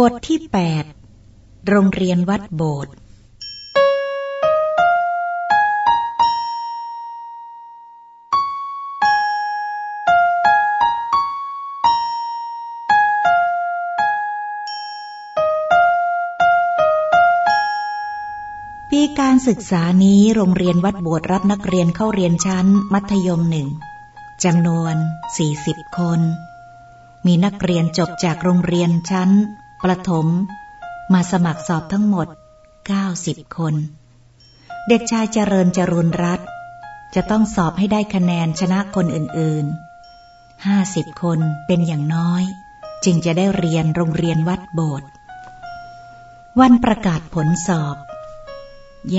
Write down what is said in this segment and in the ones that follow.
บทที่แปดโรงเรียนวัดโบสถ์ ปีการศึกษานี้โรงเรียนวัดโบสถ์รับนักเรียนเข้าเรียนชั้น มัธยมหนึ่งจำนวน 40 คน มีนักเรียนจบจากโรงเรียนชั้น ประถม มาสมัครสอบทั้งหมด 90 คน เด็กชายเจริญจรุนรัตจะต้องสอบให้ได้คะแนนชนะคนอื่นๆ 50 คนเป็นอย่างน้อย จึงจะได้เรียนโรงเรียนวัดโบสถ์วันประกาศผลสอบ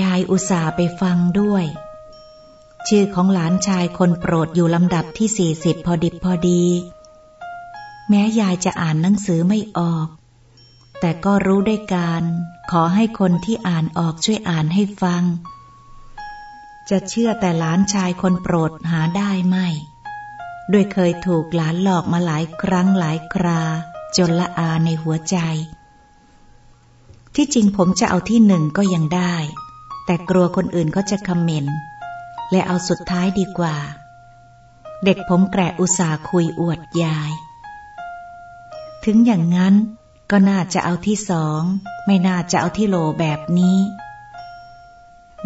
ยายอุตส่าห์ไปฟังด้วย ชื่อของหลานชายคนโปรดอยู่ลำดับที่ 40 พอดิบพอดี แม้ยายจะอ่านหนังสือไม่ออก แต่ก็รู้ได้การ ขอให้คนที่อ่านออกช่วยอ่านให้ฟัง จะเชื่อแต่หลานชายคนโปรดหาได้ไม่ ด้วยเคยถูกหลานหลอกมาหลายครั้งหลายครา จนละอาในหัวใจ ที่จริงผมจะเอาที่หนึ่งก็ยังได้ แต่กลัวคนอื่นเขาจะคอมเมนต์และเอาสุดท้ายดีกว่า เด็กผมแกรอุตสาคุยอวดยาย ถึงอย่างนั้น ก็น่าจะเอาที่สอง ไม่น่าจะเอาที่โลแบบนี้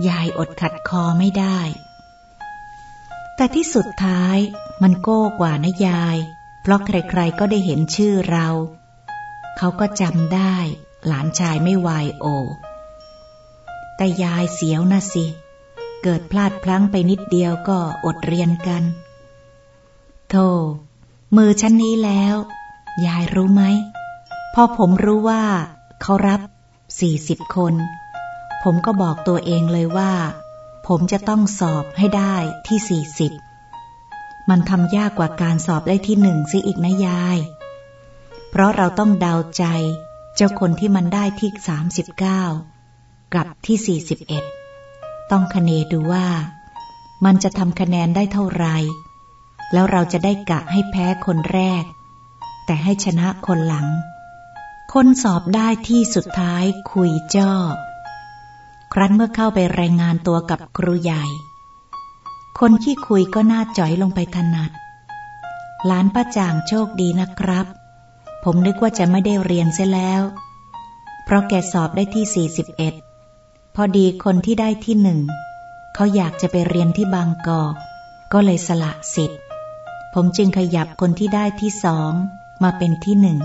ยายอดขัดคอไม่ได้ แต่ที่สุดท้ายมันโก้กว่านะยาย เพราะใครๆก็ได้เห็นชื่อเรา เขาก็จำได้ หลานชายไม่วายโอ แต่ยายเสียวนะสิ เกิดพลาดพลั้งไปนิดเดียวก็อดเรียนกัน โธ่มือชั้นนี้แล้ว ยายรู้ไหม อผมรู้ว่า เขารับสี่สิบคน ผมก็บอกตัวเองเลยว่า ผมจะต้องสอบให้ได้ที่สี่สิบมันทำยากกว่าการสอบได้ที่หนึ่งซิอีกนะยาย เพราะเราต้องเดาใจ เจ้าคนที่มันได้ที่สามสิบเก้ากับที่สี่สิบเอ็ดต้องคเนดูว่า มันจะทำคะแนนได้เท่าไหร่แล้วเราจะได้กะให้แพ้คนแรก แต่ให้ชนะคนหลัง คนสอบได้ที่สุดท้ายคุยจ้อครั้นเมื่อเข้าไปรายงานตัวกับครูใหญ่ คนที่คุยก็น่าจ่อยลงไปถนัด หลานป้าจ่างโชคดีนะครับ ผมนึกว่าจะไม่ได้เรียนเสียแล้ว เพราะแกสอบได้ที่ 41 พอดีคนที่ได้ที่หนึ่งเขาอยากจะไปเรียนที่บางกอกก็เลยสละสิทธิ์ ผมจึงขยับคนที่ได้ที่สองมาเป็นที่หนึ่ง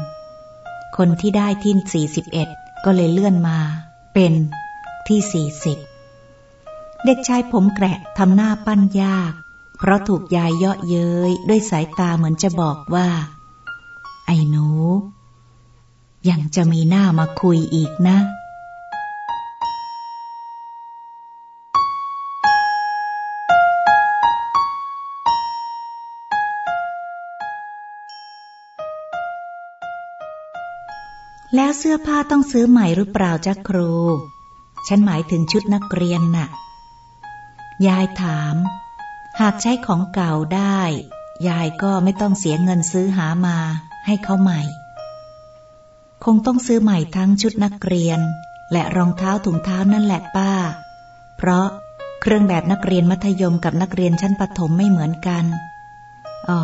คนที่ได้ที่ 41 ก็เลยเลื่อนมา เป็นที่ 40 เด็กชายผมแกะทำหน้าปั้นยาก เพราะถูกยายเยาะเย้ยด้วยสายตาเหมือนจะบอกว่า ไอ้หนูยังจะมีหน้ามาคุยอีกนะ แล้วเสื้อผ้าต้องซื้อใหม่หรือเปล่าจ๊ะครู ฉันหมายถึงชุดนักเรียนน่ะ ยายถาม หากใช้ของเก่าได้ ยายก็ไม่ต้องเสียเงินซื้อหามาให้เขาใหม่ คงต้องซื้อใหม่ทั้งชุดนักเรียน และรองเท้าถุงเท้านั่นแหละป้า เพราะเครื่องแบบนักเรียนมัธยมกับนักเรียนชั้นประถมไม่เหมือนกันอ๋อ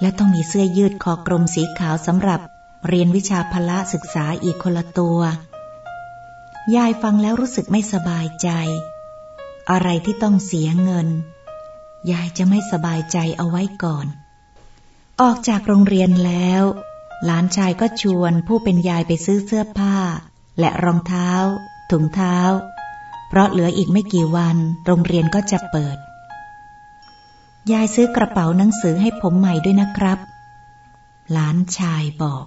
และต้องมีเสื้อยืดคอกลมสีขาวสำหรับ เรียนวิชาพละศึกษาอีกคนละตัว ยายฟังแล้วรู้สึกไม่สบายใจ อะไรที่ต้องเสียเงิน ยายจะไม่สบายใจเอาไว้ก่อน ออกจากโรงเรียนแล้ว หลานชายก็ชวนผู้เป็นยายไปซื้อเสื้อผ้า และรองเท้า ถุงเท้า เพราะเหลืออีกไม่กี่วัน โรงเรียนก็จะเปิด ยายซื้อกระเป๋าหนังสือให้ผมใหม่ด้วยนะครับ หลานชายบอก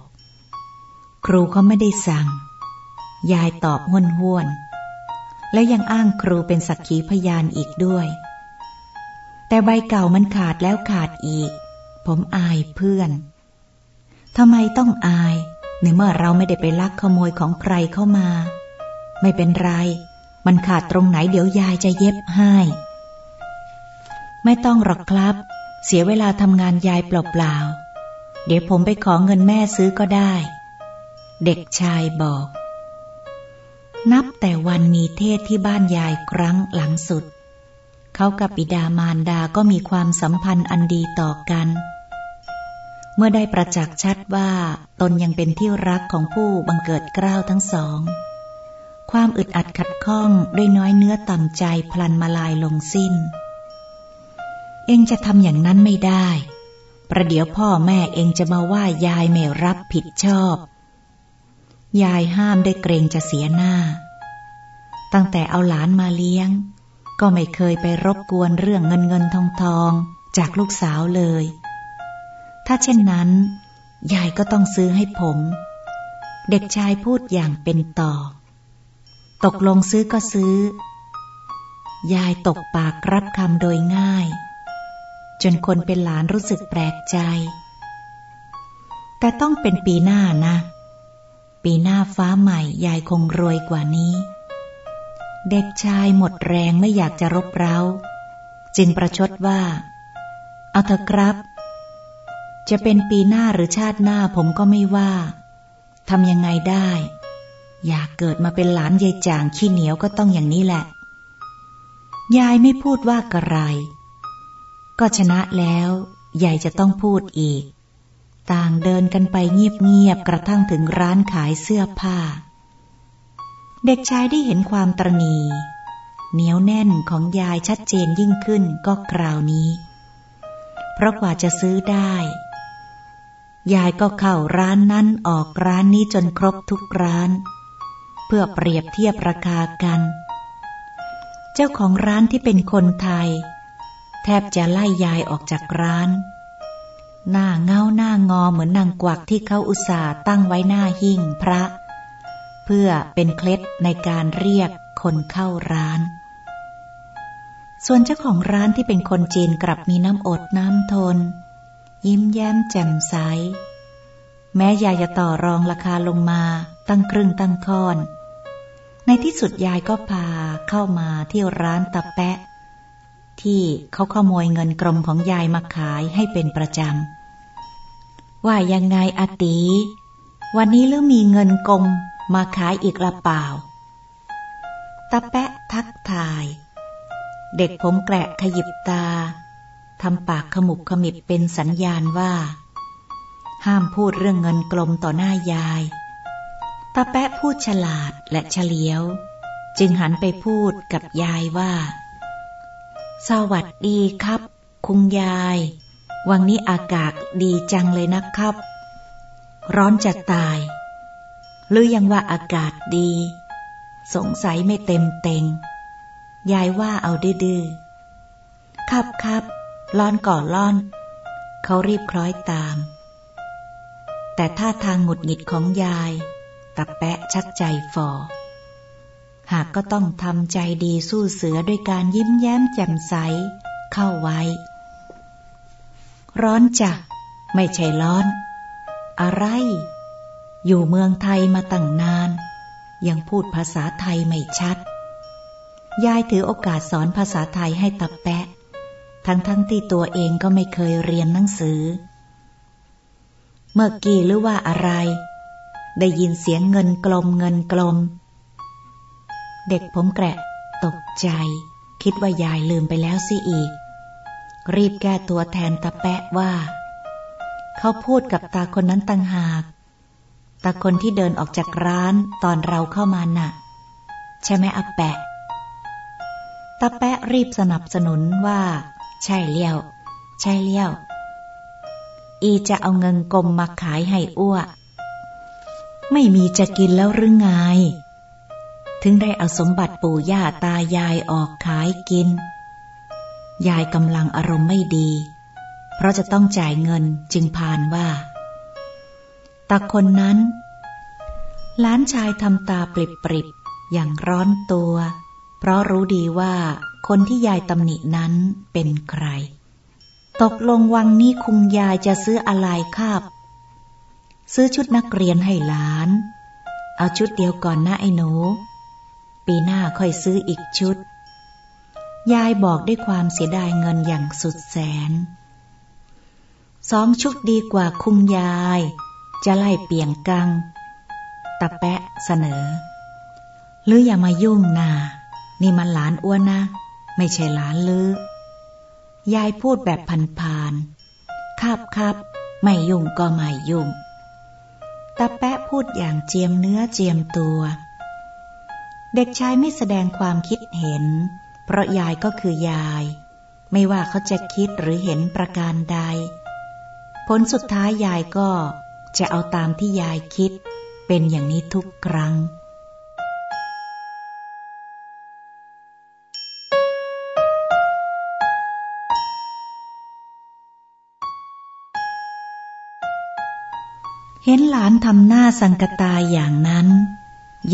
ครูเขาไม่ได้สั่ง ยายตอบห้วนห้วนๆและยังอ้างครูเป็นสักขีพยานอีกด้วย แต่ใบเก่ามันขาดแล้วขาดอีก ผมอายเพื่อนทำไมต้องอายในเมื่อเราไม่ได้ไปลักขโมยของใครเข้ามา ไม่เป็นไร มันขาดตรงไหนเดี๋ยวยายจะเย็บให้ ไม่ต้องหรอกครับ เสียเวลาทำงานยายเปล่าๆเดี๋ยวผมไปขอเงินแม่ซื้อก็ได้ เด็กชายบอก นับแต่วันมีเทศที่บ้านยายครั้งหลังสุด เขากับปิดามารดาก็มีความสัมพันธ์อันดีต่อกัน เมื่อได้ประจักษ์ชัดว่าตนยังเป็นที่รักของผู้บังเกิดเกล้าทั้งสอง ความอึดอัดขัดข้องด้วยน้อยเนื้อต่ำใจพลันมาลายลงสิ้น เองจะทำอย่างนั้นไม่ได้ ประเดี๋ยวพ่อแม่เองจะมาว่ายายไม่รับผิดชอบ ยายห้ามได้เกรงจะเสียหน้า ตั้งแต่เอาหลานมาเลี้ยง ก็ไม่เคยไปรบกวนเรื่องเงินเงินทองทองจากลูกสาวเลย ถ้าเช่นนั้น ยายก็ต้องซื้อให้ผม เด็กชายพูดอย่างเป็นต่อ ตกลงซื้อก็ซื้อ ยายตกปากรับคำโดยง่าย จนคนเป็นหลานรู้สึกแปลกใจ แต่ต้องเป็นปีหน้านะ ปีหน้าฟ้าใหม่ยายคงรวยกว่านี้ เด็กชายหมดแรงไม่อยากจะรบเร้า จึงประชดว่า เอาเถอะครับ จะเป็นปีหน้าหรือชาติหน้าผมก็ไม่ว่าทำยังไงได้ อยากเกิดมาเป็นหลานยายจางขี้เหนียวก็ต้องอย่างนี้แหละ ยายไม่พูดว่ากระไร ก็ชนะแล้วใหญ่จะต้องพูดอีก ต่างเดินกันไปเงียบๆกระทั่งถึงร้านขายเสื้อผ้า เด็กชายได้เห็นความตรณีเหนียวแน่นของยายชัดเจนยิ่งขึ้นก็คราวนี้ เพราะกว่าจะซื้อได้ ยายก็เข้าร้านนั้นออกร้านนี้จนครบทุกร้าน เพื่อเปรียบเทียบราคากัน เจ้าของร้านที่เป็นคนไทย แทบจะไล่ยายออกจากร้าน หน้าเงาหน้างอเหมือนนางกวักที่เขาอุตส่าห์ตั้งไว้หน้าหิ้งพระ เพื่อเป็นเคล็ดในการเรียกคนเข้าร้าน ส่วนเจ้าของร้านที่เป็นคนจีนกลับมีน้ำอดน้ำทน ยิ้มแย้มแจ่มใส แม้ยายจะต่อรองราคาลงมาตั้งครึ่งตั้งค่อน ในที่สุดยายก็พาเข้ามาที่ร้านตะแปะ ที่เขาขโมยเงินกรมของยายมาขายให้เป็นประจำ ว่ายังไงอาตี วันนี้เรื่องมีเงินกรมมาขายอีกละเปล่าตาแปะทักทาย เด็กผมแกะขยิบตาทำปากขมุบขมิบเป็นสัญญาณว่า ห้ามพูดเรื่องเงินกลมต่อหน้ายาย ตาแปะพูดฉลาดและเฉลียว จึงหันไปพูดกับยายว่า สวัสดีครับ คุณยาย วันนี้อากาศดีจังเลยนะครับ ร้อนจะตาย หรือยังว่าอากาศดี สงสัยไม่เต็มเต็ง ยายว่าเอาดื้อครับครับร้อนก่อร้อน เขารีบคล้อยตาม แต่ท่าทางหงุดหงิดของยายตับแปะชักใจฟอ หากก็ต้องทำใจดีสู้เสือด้วยการยิ้มแย้มแจ่มใส เข้าไว้ ร้อนจ้ะไม่ใช่ร้อน อะไร อยู่เมืองไทยมาตั้งนาน ยังพูดภาษาไทยไม่ชัด ยายถือโอกาสสอนภาษาไทยให้ตับแปะ ทั้งทั้งที่ตัวเองก็ไม่เคยเรียนหนังสือ เมื่อกี้หรือว่าอะไร ได้ยินเสียงเงินกลมเงินกลม เด็กผมแกะตกใจ คิดว่ายายลืมไปแล้วสิอีก รีบแก้ตัวแทนตาแปะว่า เขาพูดกับตาคนนั้นตั้งหากตาคนที่เดินออกจากร้านตอนเราเข้ามาน่ะ ใช่ไหมอาแปะตาแปะรีบสนับสนุนว่า ใช่เลี้ยว ใช่เลี้ยว อีจะเอาเงินกลมมาขายให้อ้วไม่มีจะกินแล้วหรือไง ถึงได้เอาสมบัติปู่ย่าตายายออกขายกิน ยายกำลังอารมณ์ไม่ดี เพราะจะต้องจ่ายเงินจึงพานว่าตาคนนั้น ล้านชายทำตาปริบปริบอย่างร้อนตัว เพราะรู้ดีว่าคนที่ยายตำหนินั้นเป็นใคร ตกลงวังนี้คุงยายจะซื้ออะไรคาบซื้อชุดนักเรียนให้หลาน เอาชุดเดียวก่อนนะไอ้หนู ปีหน้าค่อยซื้ออีกชุด ยายบอกด้วยความเสียดายเงินอย่างสุดแสน สองชุดดีกว่าคุงยาย จะไล่เปียงกังตาแปะเสนอ หรืออย่ามายุ่งนานี่มันหลานอ้วนนะ ไม่ใช่หลานลือยายพูดแบบพันๆครับครับไม่ยุ่งก็ไม่ยุ่งตาแปะพูดอย่างเจียมเนื้อเจียมตัว เด็กชายไม่แสดงความคิดเห็น เพราะยายก็คือยาย ไม่ว่าเขาจะคิดหรือเห็นประการใด ผลสุดท้ายยายก็จะเอาตามที่ยายคิด เป็นอย่างนี้ทุกครั้งเห็นหลานทำหน้าสังกตายอย่างนั้น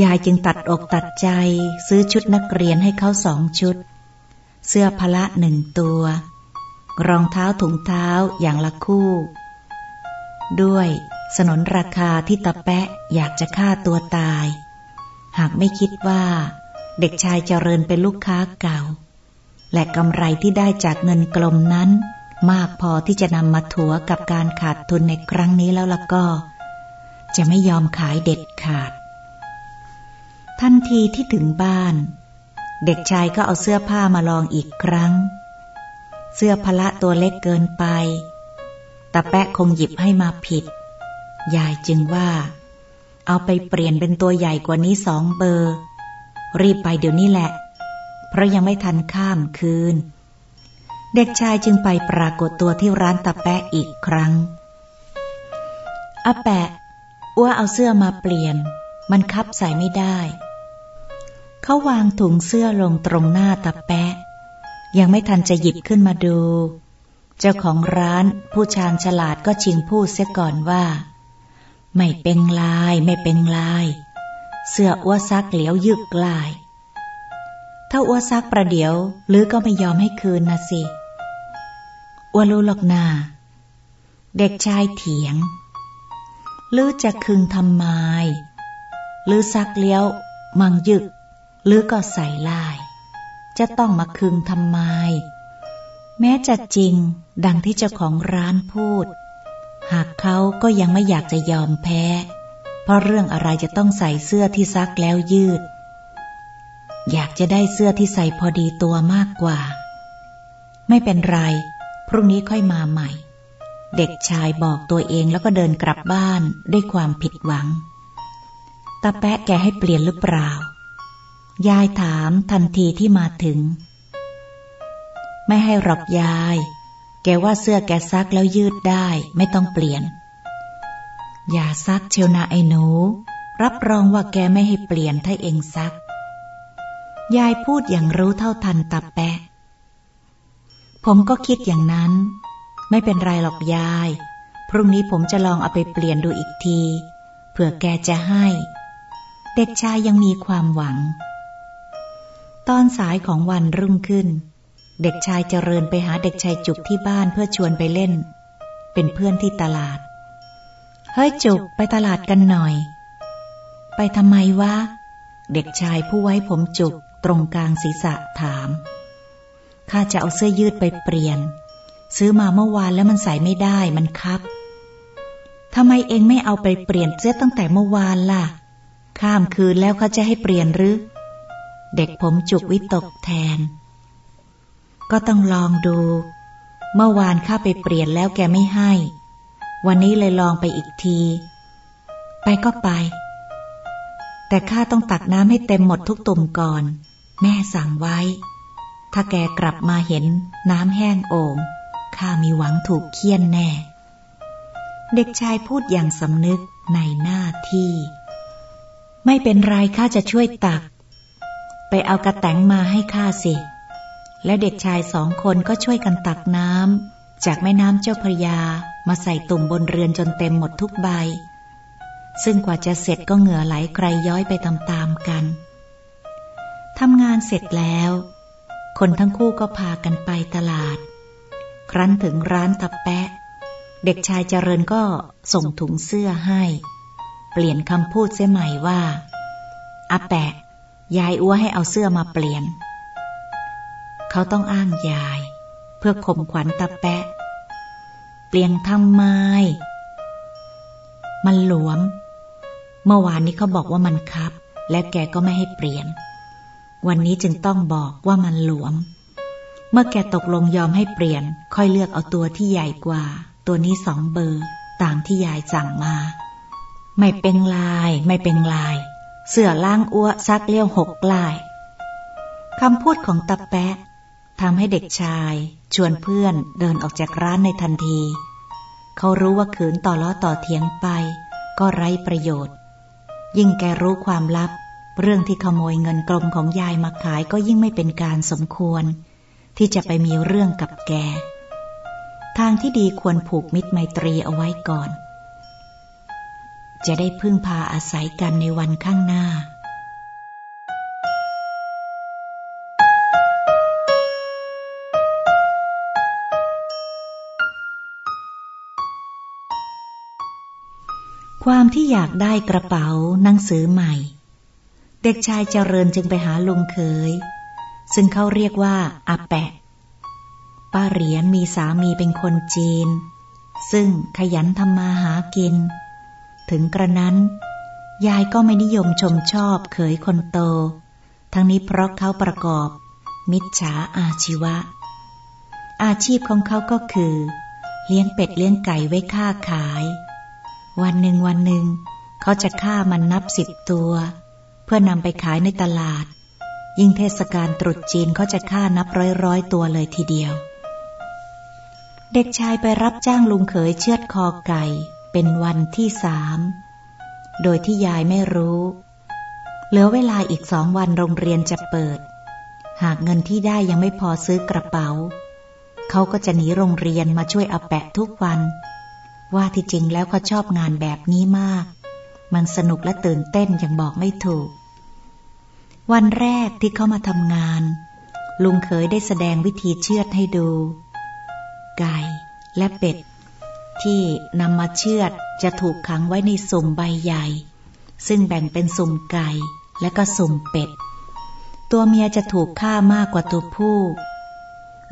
ยายจึงตัดอกตัดใจซื้อชุดนักเรียนให้เขาสองชุด เสื้อพละหนึ่งตัว รองเท้าถุงเท้าอย่างละคู่ ด้วยสนนราคาที่ตะแปะอยากจะฆ่าตัวตาย หากไม่คิดว่า เด็กชายเจริญเป็นลูกค้าเก่า และกำไรที่ได้จากเงินกลมนั้น มากพอที่จะนำมาถัวกับการขาดทุนในครั้งนี้แล้วล่ะก็ จะไม่ยอมขายเด็ดขาด ทันทีที่ถึงบ้าน เด็กชายก็เอาเสื้อผ้ามาลองอีกครั้ง เสื้อพละตัวเล็กเกินไปตาแปะคงหยิบให้มาผิด ยายจึงว่า เอาไปเปลี่ยนเป็นตัวใหญ่กว่านี้สองเบอร์ รีบไปเดี๋ยวนี้แหละ เพราะยังไม่ทันข้ามคืน เด็กชายจึงไปปรากฏตัวที่ร้านตาแปะอีกครั้งอาแปะ อ้วเอาเสื้อมาเปลี่ยน มันคับใส่ไม่ได้ เขาวางถุงเสื้อลงตรงหน้าตะแปะ ยังไม่ทันจะหยิบขึ้นมาดู เจ้าของร้านผู้ชาญฉลาดก็ชิงพูดเสียก่อนว่า ไม่เป็นลายไม่เป็นลาย เสื้ออ้วซักเหลียวยึกลาย ถ้าอ้วซักประเดี๋ยวหรือก็ไม่ยอมให้คืนนะสิอ้วรู้หรอกนาเด็กชายเถียงหรือจะคึงทำไมหรือซักเลี้ยว มังยึก หรือก็ใส่ลาย จะต้องมาคึงทำไม แม้จะจริงดังที่เจ้าของร้านพูด หากเขาก็ยังไม่อยากจะยอมแพ้ เพราะเรื่องอะไรจะต้องใส่เสื้อที่ซักแล้วยืด อยากจะได้เสื้อที่ใส่พอดีตัวมากกว่า ไม่เป็นไร พรุ่งนี้ค่อยมาใหม่ เด็กชายบอกตัวเองแล้วก็เดินกลับบ้านด้วยความผิดหวังตาแปะแกให้เปลี่ยนหรือเปล่า ยายถามทันทีที่มาถึง ไม่ให้หรอกยาย แกว่าเสื้อแกซักแล้วยืดได้ไม่ต้องเปลี่ยน อย่าซักเชียวนาไอ้หนู รับรองว่าแกไม่ให้เปลี่ยนถ้าเองซัก ยายพูดอย่างรู้เท่าทันตาแปะ ผมก็คิดอย่างนั้น ไม่เป็นไรหรอกยาย พรุ่งนี้ผมจะลองเอาไปเปลี่ยนดูอีกที เผื่อแกจะให้ เด็กชายยังมีความหวัง ตอนสายของวันรุ่งขึ้น เด็กชายเจริญไปหาเด็กชายจุกที่บ้านเพื่อชวนไปเล่น เป็นเพื่อนที่ตลาด เฮ้ยจุกไปตลาดกันหน่อย ไปทำไมวะ เด็กชายผู้ไว้ผมจุกตรงกลางศีรษะถาม ข้าจะเอาเสื้อยืดไปเปลี่ยน ซื้อมาเมื่อวานแล้วมันใส่ไม่ได้มันคับทำไมเองไม่เอาไปเปลี่ยนเสื้อตั้งแต่เมื่อวานล่ะ ข้ามคืนแล้วเขาจะให้เปลี่ยนหรือ เด็กผมจุกวิตกแทน ก็ต้องลองดู เมื่อวานข้าไปเปลี่ยนแล้วแกไม่ให้ วันนี้เลยลองไปอีกที ไปก็ไป แต่ข้าต้องตักน้ำให้เต็มหมดทุกตุ่มก่อน แม่สั่งไว้ ถ้าแกกลับมาเห็นน้ำแห้งโอ่งข้ามีหวังถูกเคี่ยนแน่ เด็กชายพูดอย่างสำนึกในหน้าที่ ไม่เป็นไรข้าจะช่วยตัก ไปเอากระแตงมาให้ข้าสิ และเด็กชายสองคนก็ช่วยกันตักน้ำจากแม่น้ำเจ้าพระยามาใส่ตุ่มบนเรือนจนเต็มหมดทุกใบ ซึ่งกว่าจะเสร็จก็เหงื่อไหลใครย้อยไปตามๆกันทำงานเสร็จแล้ว คนทั้งคู่ก็พากันไปตลาด ครั้นถึงร้านตะแปะ เด็กชายเจริญก็ส่งถุงเสื้อให้ เปลี่ยนคำพูดเสียใหม่ว่าอาแปะ ยายอ้วให้เอาเสื้อมาเปลี่ยน เขาต้องอ้างยาย เพื่อข่มขวัญตะแปะ เปลี่ยนทำไม มันหลวม เมื่อวานนี้เขาบอกว่ามันคับ และแกก็ไม่ให้เปลี่ยน วันนี้จึงต้องบอกว่ามันหลวม เมื่อแกตกลงยอมให้เปลี่ยน ค่อยเลือกเอาตัวที่ใหญ่กว่า ตัวนี้สองเบอร์ ตามที่ยายสั่งมา ไม่เป็นลาย ไม่เป็นลาย เสือล้างอ้วซักเลี้ยวหกลายคำพูดของตาแปะทำให้เด็กชายชวนเพื่อนเดินออกจากร้านในทันที เขารู้ว่าขืนต่อล้อต่อเทียงไป ก็ไร้ประโยชน์ ยิ่งแกรู้ความลับ เรื่องที่ขโมยเงินกลมของยายมาขายก็ยิ่งไม่เป็นการสมควร ที่จะไปมีเรื่องกับแก ทางที่ดีควรผูกมิตรไมตรีเอาไว้ก่อน จะได้พึ่งพาอาศัยกันในวันข้างหน้า ความที่อยากได้กระเป๋าหนังสือใหม่ เด็กชายเจริญจึงไปหาลุงเคย ซึ่งเขาเรียกว่าอาแปะ ป้าเหรียญมีสามีเป็นคนจีน ซึ่งขยันทำมาหากิน ถึงกระนั้น ยายก็ไม่นิยมชมชอบเขยคนโต ทั้งนี้เพราะเขาประกอบ มิจฉาอาชีวะ อาชีพของเขาก็คือ เลี้ยงเป็ดเลี้ยงไก่ไว้ค่าขาย วันหนึ่งวันหนึ่งเขาจะฆ่ามันนับสิบตัว เพื่อนำไปขายในตลาด ยิ่งเทศกาลตรุษจีนเขาจะฆ่านับร้อยร้อยตัวเลยทีเดียว เด็กชายไปรับจ้างลุงเขยเชือดคอไก่ เป็นวันที่สาม โดยที่ยายไม่รู้ เหลือเวลาอีกสองวันโรงเรียนจะเปิด หากเงินที่ได้ยังไม่พอซื้อกระเป๋า เขาก็จะหนีโรงเรียนมาช่วยอาแปะทุกวัน ว่าที่จริงแล้วเขาชอบงานแบบนี้มาก มันสนุกและตื่นเต้นอย่างบอกไม่ถูก วันแรกที่เขามาทำงาน ลุงเขยได้แสดงวิธีเชือดให้ดู ไก่และเป็ด ที่นำมาเชือดจะถูกขังไว้ในสุ่มใบใหญ่ ซึ่งแบ่งเป็นสุ่มไก่และก็สุ่มเป็ด ตัวเมียจะถูกฆ่ามากกว่าตัวผู้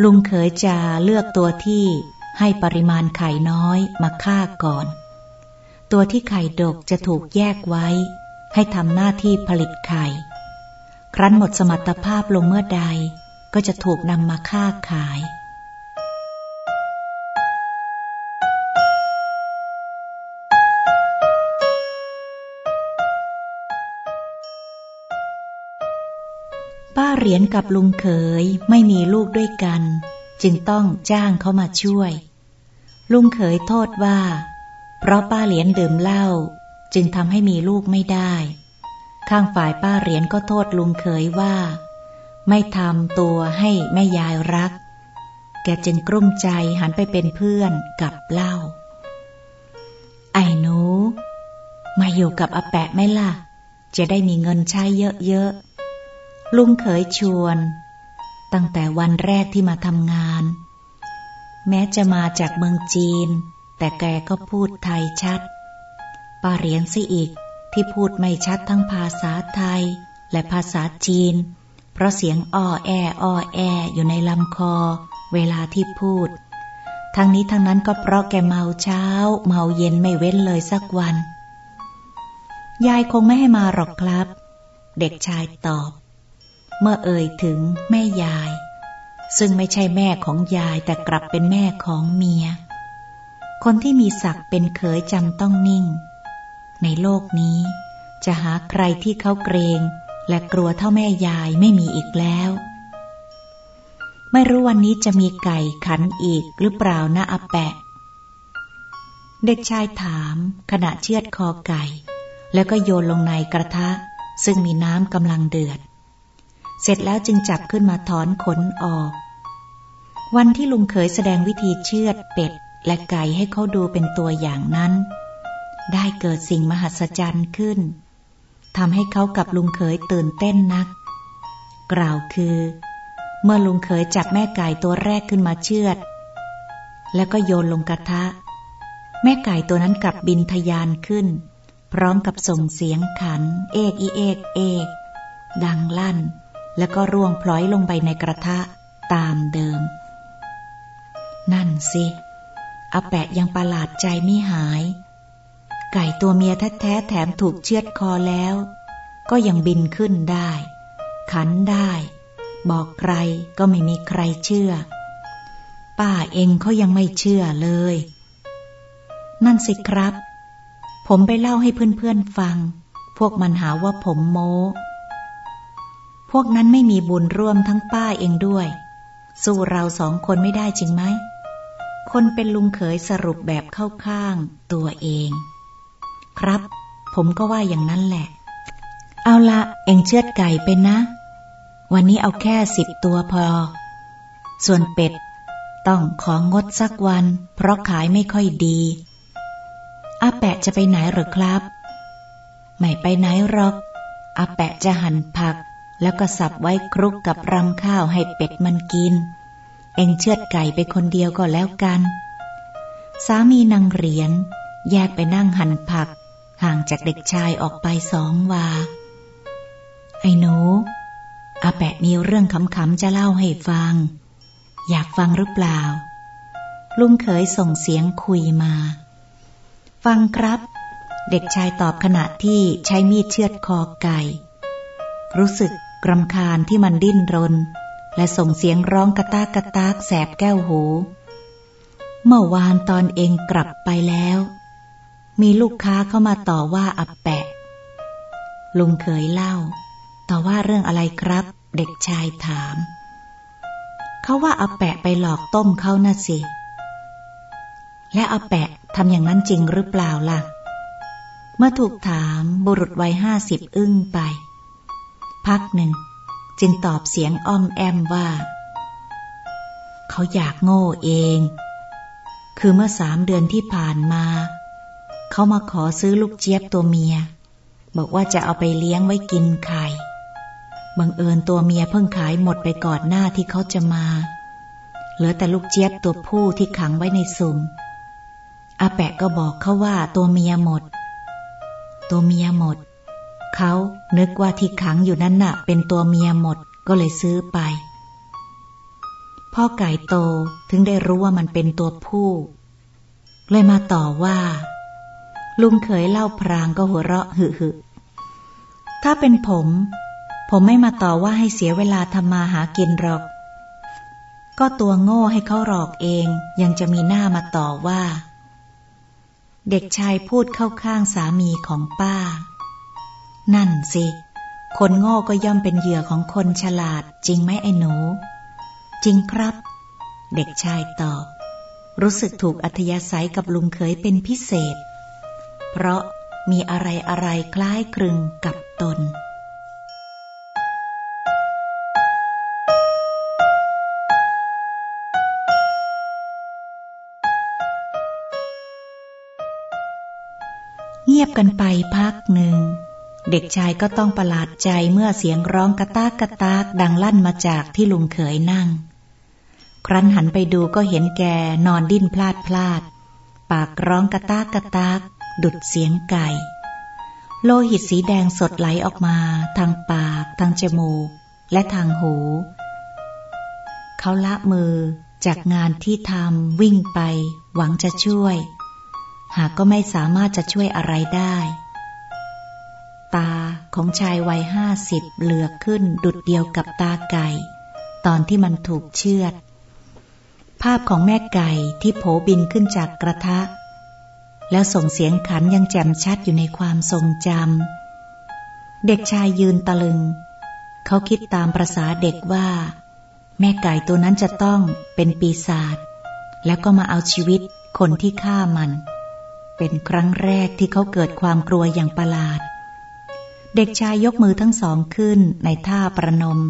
ลุงเขยจะเลือกตัวที่ให้ปริมาณไข่น้อยมาฆ่าก่อน ตัวที่ไข่ดกจะถูกแยกไว้ ให้ทำหน้าที่ผลิตไข่ ครั้นหมดสมรรถภาพลงเมื่อใดก็จะถูกนำมาฆ่าขาย ป้าเหรียญกับลุงเขยไม่มีลูกด้วยกัน จึงต้องจ้างเขามาช่วย ลุงเขยโทษว่า เพราะป้าเหรียญดื่มเหล้าจึงทำให้มีลูกไม่ได้ ข้างฝ่ายป้าเหรียญก็โทษลุงเขยว่า ไม่ทำตัวให้แม่ยายรัก แกจึงกลุ้มใจหันไปเป็นเพื่อนกับเหล้าไอ้หนู มาอยู่กับอาแปะไหมล่ะ จะได้มีเงินใช้เยอะๆ ลุงเขยชวน ตั้งแต่วันแรกที่มาทำงาน แม้จะมาจากเมืองจีน แต่แกก็พูดไทยชัดป้าเหรียนสิอีกที่พูดไม่ชัดทั้งภาษาไทยและภาษาจีน เพราะเสียงอ้อแออ้อแออยู่ในลำคอ เวลาที่พูด ทั้งนี้ทั้งนั้นก็เพราะแกเมาเช้า เมาเย็นไม่เว้นเลยสักวัน ยายคงไม่ให้มาหรอกครับ เด็กชายตอบ เมื่อเอ่ยถึงแม่ยาย ซึ่งไม่ใช่แม่ของยายแต่กลับเป็นแม่ของเมีย คนที่มีศักดิ์เป็นเขยจำต้องนิ่ง ในโลกนี้จะหาใครที่เขาเกรงและกลัวเท่าแม่ยายไม่มีอีกแล้ว ไม่รู้วันนี้จะมีไก่ขันอีกหรือเปล่านะอาแปะ เด็กชายถามขณะเชือดคอไก่ แล้วก็โยนลงในกระทะ ซึ่งมีน้ำกำลังเดือด เสร็จแล้วจึงจับขึ้นมาถอนขนออก วันที่ลุงเขยแสดงวิธีเชือดเป็ดและไก่ให้เขาดูเป็นตัวอย่างนั้น ได้เกิดสิ่งมหัศจรรย์ขึ้นทำให้เขากับลุงเขยตื่นเต้นนัก กล่าวคือ เมื่อลุงเขยจับแม่ไก่ตัวแรกขึ้นมาเชือด แล้วก็โยนลงกระทะ แม่ไก่ตัวนั้นกลับบินทยานขึ้น พร้อมกับส่งเสียงขัน เอกอีเอกเอก ดังลั่น แล้วก็ร่วงพลอยลงไปในกระทะตามเดิม นั่นสิอาแปะยังประหลาดใจไม่หาย ไก่ตัวเมียแท้ๆแถมถูกเชือดคอแล้ว ก็ยังบินขึ้นได้ ขันได้ บอกใครก็ไม่มีใครเชื่อ ป้าเองเขายังไม่เชื่อเลย นั่นสิครับ ผมไปเล่าให้เพื่อนๆฟัง พวกมันหาว่าผมโม้ พวกนั้นไม่มีบุญร่วมทั้งป้าเองด้วย สู้เราสองคนไม่ได้จริงไหม คนเป็นลุงเขยสรุปแบบเข้าข้างตัวเอง ครับ ผมก็ว่าอย่างนั้นแหละ เอาละเองเชือดไก่เป็นนะ วันนี้เอาแค่สิบตัวพอ ส่วนเป็ด ต้องของงดสักวัน เพราะขายไม่ค่อยดีอาแปะจะไปไหนหรือครับ ไม่ไปไหนหรอกอาแปะจะหั่นผัก แล้วก็สับไว้ครุกกับรำข้าวให้เป็ดมันกิน เองเชือดไก่ไปคนเดียวก็แล้วกัน สามีนางเหรียญแยกไปนั่งหั่นผัก ห่างจากเด็กชายออกไปสองวา ไอ้หนูอาแปะมีเรื่องขำๆจะเล่าให้ฟัง อยากฟังหรือเปล่า ลุงเขยส่งเสียงคุยมา ฟังครับ เด็กชายตอบขณะที่ใช้มีดเชือดคอไก่ รู้สึก กรำคาญที่มันดิ้นรน และส่งเสียงร้องกระตากกระตากแสบแก้วหู เมื่อวานตอนเองกลับไปแล้ว มีลูกค้าเข้ามาต่อว่าอับแปะ ลุงเขยเล่า ต่อว่าเรื่องอะไรครับ เด็กชายถาม เขาว่าอาแปะไปหลอกต้มเขาน่ะสิ และอาแปะทำอย่างนั้นจริงหรือเปล่าล่ะ เมื่อถูกถามบุรุษวัยห้าสิบอึ้งไป พักหนึ่ง จึงตอบเสียงอ้อมแอมว่า เขาอยากโง่เอง คือเมื่อสามเดือนที่ผ่านมา เขามาขอซื้อลูกเจี๊ยบตัวเมีย บอกว่าจะเอาไปเลี้ยงไว้กินไข่บังเอิญตัวเมียเพิ่งขายหมดไปก่อนหน้าที่เขาจะมา เหลือแต่ลูกเจี๊ยบตัวผู้ที่ขังไว้ในสุ่มอาแปะก็บอกเขาว่าตัวเมียหมด ตัวเมียหมด เขานึกว่าที่ขังอยู่นั้นน่ะ เป็นตัวเมียหมดก็เลยซื้อไป พ่อไก่โตถึงได้รู้ว่ามันเป็นตัวผู้ เลยมาต่อว่า ลุงเขยเล่าพรางก็หัวเราะหึหึถ้าเป็นผม ผมไม่มาต่อว่าให้เสียเวลาทำมาหากินหรอก ก็ตัวโง่ให้เขาหลอกเองยังจะมีหน้ามาต่อว่า เด็กชายพูดเข้าข้างสามีของป้า นั่นสิ คนโง่ก็ย่อมเป็นเหยื่อของคนฉลาด จริงไหมไอ้หนู จริงครับ เด็กชายตอบ รู้สึกถูกอัธยาศัยกับลุงเขยเป็นพิเศษ เพราะมีอะไรอะไรคล้ายคลึงกับตนเงียบกันไปพักหนึ่ง เด็กชายก็ต้องประหลาดใจเมื่อเสียงร้องกระตากกระตากดังลั่นมาจากที่ลุงเขยนั่ง ครั้นหันไปดูก็เห็นแกนอนดิ้นพลาดพลาด ปากร้องกระตากกระตากดุดเสียงไก่ โลหิตสีแดงสดไหลออกมา ทางปาก ทางจมูก และทางหู เขาละมือจากงานที่ทำวิ่งไป หวังจะช่วย หากก็ไม่สามารถจะช่วยอะไรได้ ตาของชายวัยห้าสิบเหลือกขึ้นดุดเดียวกับตาไก่ ตอนที่มันถูกเชือด ภาพของแม่ไก่ที่โผบินขึ้นจากกระทะ แล้วส่งเสียงขันยังแจ่มชัดอยู่ในความทรงจำเด็กชายยืนตะลึง เขาคิดตามประษาเด็กว่า แม่ไก่ตัวนั้นจะต้องเป็นปีศาจแล้วก็มาเอาชีวิตคนที่ฆ่ามัน เป็นครั้งแรกที่เขาเกิดความกลัวอย่างประหลาด เด็กชายยกมือทั้งสองขึ้นในท่าประนม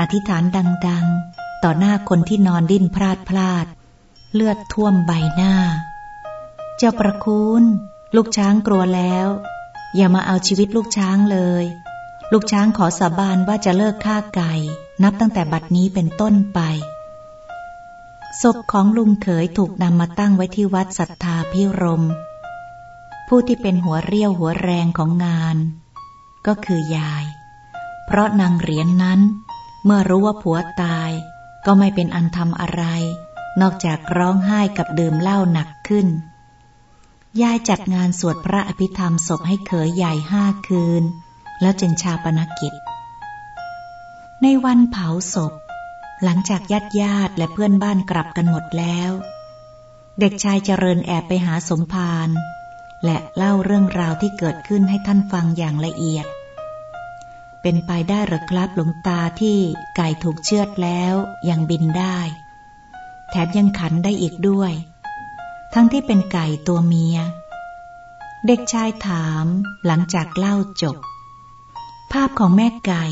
อธิษฐานดังๆ ต่อหน้าคนที่นอนดิ้นพลาดพลาด เลือดท่วมใบหน้า เจ้าประคุณลูกช้างกลัวแล้ว อย่ามาเอาชีวิตลูกช้างเลย ลูกช้างขอสาบานว่าจะเลิกฆ่าไก่ นับตั้งแต่บัดนี้เป็นต้นไปศพของลุงเขยถูกนำมาตั้งไว้ที่วัดศรัทธาพิรม ผู้ที่เป็นหัวเรี่ยวหัวแรงของงาน ก็คือยาย เพราะนางเหรียญนนั้น เมื่อรู้ว่าผัวตาย ก็ไม่เป็นอันทำอะไร นอกจากร้องไห้กับดื่มเหล้าหนักขึ้น ยายจัดงานสวดพระอภิธรรมศพให้เขยใหญ่ห้าคืน แล้วจึงชาปนกิจ ในวันเผาศพ หลังจากญาติญาติและเพื่อนบ้านกลับกันหมดแล้ว เด็กชายเจริญแอบไปหาสมภารและเล่าเรื่องราวที่เกิดขึ้นให้ท่านฟังอย่างละเอียด เป็นไปได้หรือครับหลวงตาที่ไก่ถูกเชือดแล้วยังบินได้ แถมยังขันได้อีกด้วย ทั้งที่เป็นไก่ตัวเมีย เด็กชายถามหลังจากเล่าจบ ภาพของแม่ไก่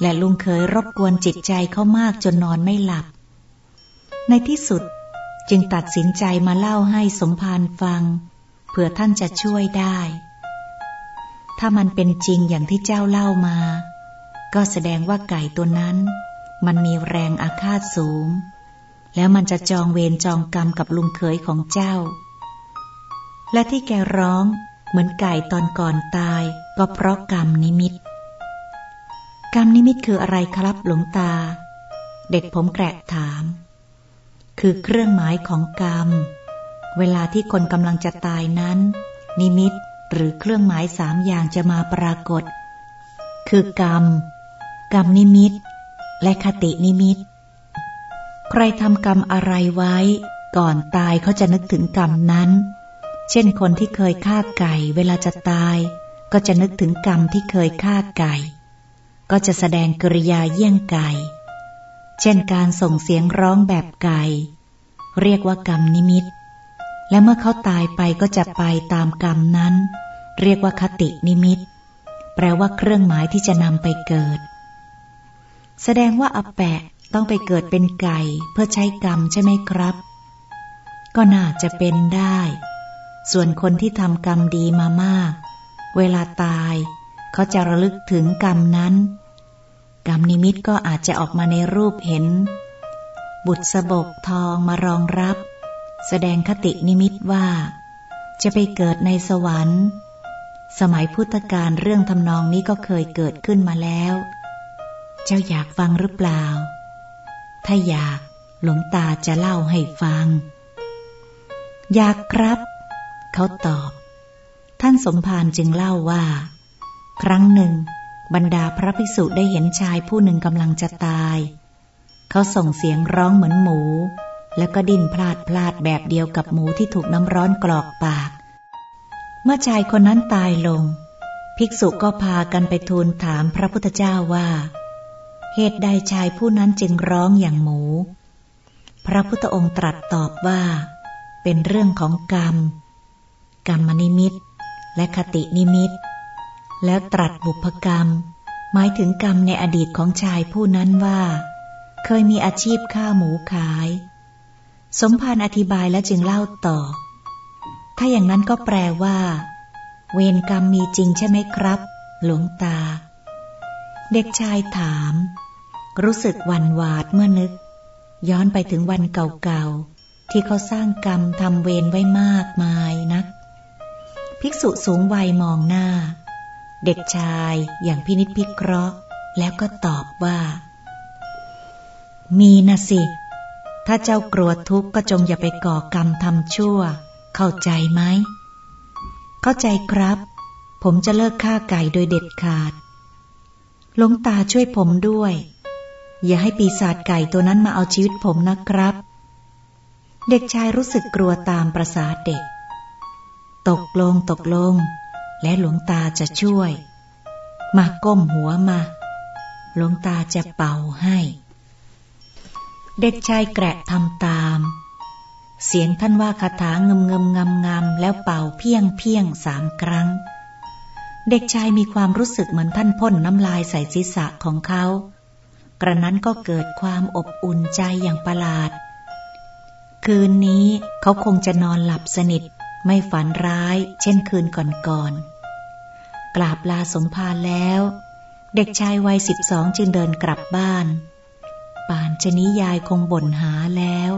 และลุงเคยรบกวนจิตใจเขามากจนนอนไม่หลับ ในที่สุดจึงตัดสินใจมาเล่าให้สมภารฟัง เผื่อท่านจะช่วยได้ ถ้ามันเป็นจริงอย่างที่เจ้าเล่ามา ก็แสดงว่าไก่ตัวนั้น มันมีแรงอาฆาตสูง แล้วมันจะจองเวรจองกรรมกับลุงเขยของเจ้า และที่แกร้องเหมือนไก่ตอนก่อนตายก็เพราะกรรมนิมิต กรรมนิมิตคืออะไรครับหลวงตา เด็กผมแกะถาม คือเครื่องหมายของกรรม เวลาที่คนกำลังจะตายนั้น นิมิตหรือเครื่องหมายสามอย่างจะมาปรากฏ คือกรรม กรรมนิมิต และคตินิมิต ใครทำกรรมอะไรไว้ ก่อนตายเขาจะนึกถึงกรรมนั้น เช่นคนที่เคยฆ่าไก่เวลาจะตาย ก็จะนึกถึงกรรมที่เคยฆ่าไก่ ก็จะแสดงกริยาเยี่ยงไก่ เช่นการส่งเสียงร้องแบบไก่ เรียกว่ากรรมนิมิต และเมื่อเขาตายไปก็จะไปตามกรรมนั้น เรียกว่าคตินิมิตแปลว่าเครื่องหมายที่จะนำไปเกิด แสดงว่าอาแปะต้องไปเกิดเป็นไก่เพื่อใช้กรรมใช่ไหมครับ ก็น่าจะเป็นได้ ส่วนคนที่ทำกรรมดีมามาก เวลาตายเขาจะระลึกถึงกรรมนั้น กรรมนิมิตก็อาจจะออกมาในรูปเห็น บุตรสบกทองมารองรับ แสดงคตินิมิตว่า จะไปเกิดในสวรรค์ สมัยพุทธกาลเรื่องทำนองนี้ก็เคยเกิดขึ้นมาแล้ว เจ้าอยากฟังหรือเปล่า ถ้าอยากหลวงตาจะเล่าให้ฟัง อยากครับ เขาตอบ ท่านสมภารจึงเล่าว่า ครั้งหนึ่ง บรรดาพระภิกษุได้เห็นชายผู้หนึ่งกำลังจะตาย เขาส่งเสียงร้องเหมือนหมู แล้วก็ดิ้นพลาดพลาดแบบเดียวกับหมูที่ถูกน้ำร้อนกรอกปาก เมื่อชายคนนั้นตายลง ภิกษุก็พากันไปทูลถามพระพุทธเจ้าว่า เหตุใดชายผู้นั้นจึงร้องอย่างหมู พระพุทธองค์ตรัสตอบว่า เป็นเรื่องของกรรม กรรมนิมิต และคตินิมิต แล้วตรัสบุพกรรม หมายถึงกรรมในอดีตของชายผู้นั้นว่า เคยมีอาชีพฆ่าหมูขาย สมภารอธิบายและจึงเล่าต่อ ถ้าอย่างนั้นก็แปลว่า เวรกรรมมีจริงใช่ไหมครับ หลวงตา เด็กชายถาม รู้สึกวันวาดเมื่อนึก ย้อนไปถึงวันเก่าๆ ที่เขาสร้างกรรมทำเวรไว้มากมายนัก ภิกษุสูงวัยมองหน้า เด็กชายอย่างพินิจพิเคราะห์ แล้วก็ตอบว่า มีนะสิ ถ้าเจ้ากลัวทุกข์ก็จงอย่าไปก่อกรรมทำชั่ว เข้าใจไหม เข้าใจครับ ผมจะเลิกฆ่าไก่โดยเด็ดขาดหลวงตาช่วยผมด้วย อย่าให้ปีศาจไก่ตัวนั้นมาเอาชีวิตผมนะครับ เด็กชายรู้สึกกลัวตามประสาเด็ก ตกลงตกลง และหลวงตาจะช่วย มาก้มหัวมา หลวงตาจะเป่าให้ เด็กชายแกะทำตาม เสียงท่านว่าคาถาเงมเงมงำงำแล้วเป่าเพียงเพียงสามครั้ง เด็กชายมีความรู้สึกเหมือนท่านพ่นน้ำลายใส่ศีรษะของเขา กระนั้นก็เกิดความอบอุ่นใจอย่างประหลาด คืนนี้เขาคงจะนอนหลับสนิทไม่ฝันร้ายเช่นคืนก่อนๆกราบลาสมภารแล้ว เด็กชายวัยสิบสองจึงเดินกลับบ้าน ป่านชนิยายคงบ่นหาแล้ว